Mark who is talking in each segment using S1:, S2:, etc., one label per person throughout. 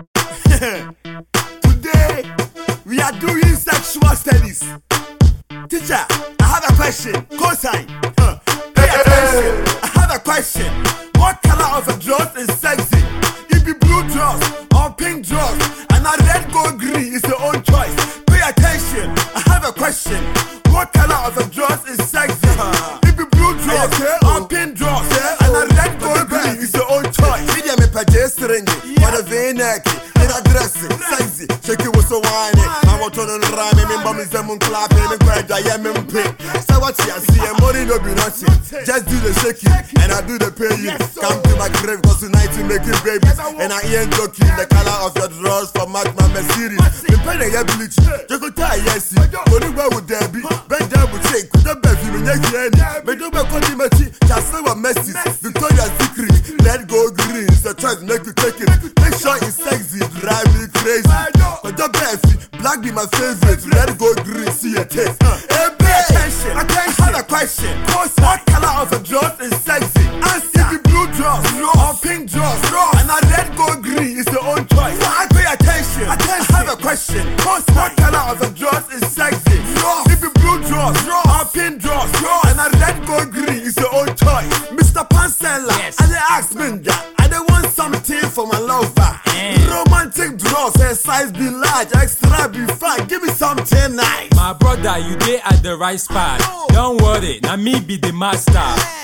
S1: Today, we are doing sexual studies. Teacher, I have a question. Cosine. Huh. Pay attention. I have a question. What color of a dress is sexy? It be blue dress or pink dress, and a red, gold, green is your own choice. Pay attention. I have a question.
S2: With so whiny. I'm out on the rhyme, me bum is them clapping, me crack, I am in pink. So what you see, money no be nothing. Just do the shaking, and I do the paying. Come to my grave, cause tonight you making babies. And I ain't joking, the color of your drawers for Mark my Mercedes. Me pen a bleach, you go tie yes, money where would there be? Bend down with shake, with the baby, me neck any. Me do my continuity, just say what message. Victoria's Secret, let go green, so try to make you take it. My favorite, let go green, see uh, a taste. Hey,
S1: Pay attention. I have a question. What color of a dress is sexy? Answer the blue dress or pink dress, and a red, gold, green is your own choice. Pay attention. I have a question. What color of a dress is sexy? If green is your own choice. Mr. Pansella,
S3: Yes.
S1: and they ask me that. I don't want something for my lover. Eh. Romantic dress, her size be large, extra be fine. Give me something nice.
S3: My brother, you dey at the right spot. Oh. Don't worry, na me be the master.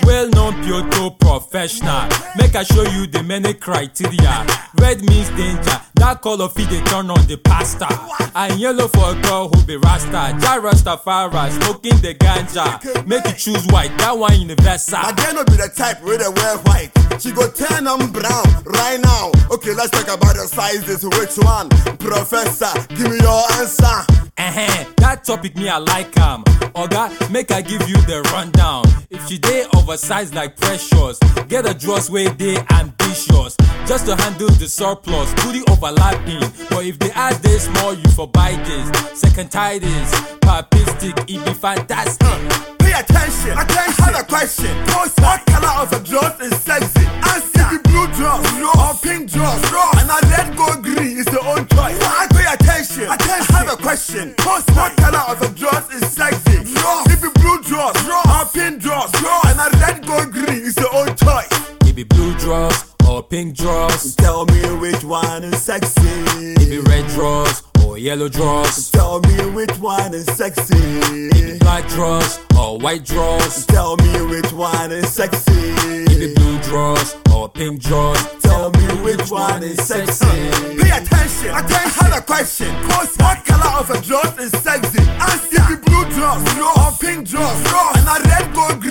S3: Well known Pyoto professional. Make I show you the many criteria. Red means danger. That color fit dey turn on the pasta. And yellow for a girl who be rasta. Ja Rastafari smoking the ganja. Make you choose white. That one universal.
S2: I dare not be the type where they wear white. She go turn them brown right now. Okay, let's talk about the sizes. Which one? Professor, give me your answer.
S3: That topic me I like am. Oga, make I give you the rundown. If she dey oversized like precious, get a dress wey dey ambitious. Just to handle the surplus, booty overlapping. But if the ass dey small, you for buy this. Second this, papistic, it be fantastic.
S1: Uh, pay attention. I have a question. Have a question. What color of dress is sexy? If the blue dress or pink dress, and a red, gold, green is your own choice.
S3: It be blue draws or pink draws.
S2: Tell me which one is sexy.
S3: It be red draws or yellow draws.
S2: Tell me which one is sexy.
S3: Black draws or white draws.
S2: Tell me which one is sexy.
S3: It be blue draws or pink draws.
S2: Tell me which one is sexy.
S1: Pay attention. I have a question. Cause What color of a dress is sexy? Answer the blue dress or pink dress, and a red, gold,